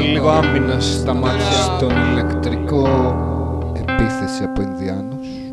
λίγο άμυνα στα μάτια. Στον ηλεκτρικό επίθεση από Ινδιάνους.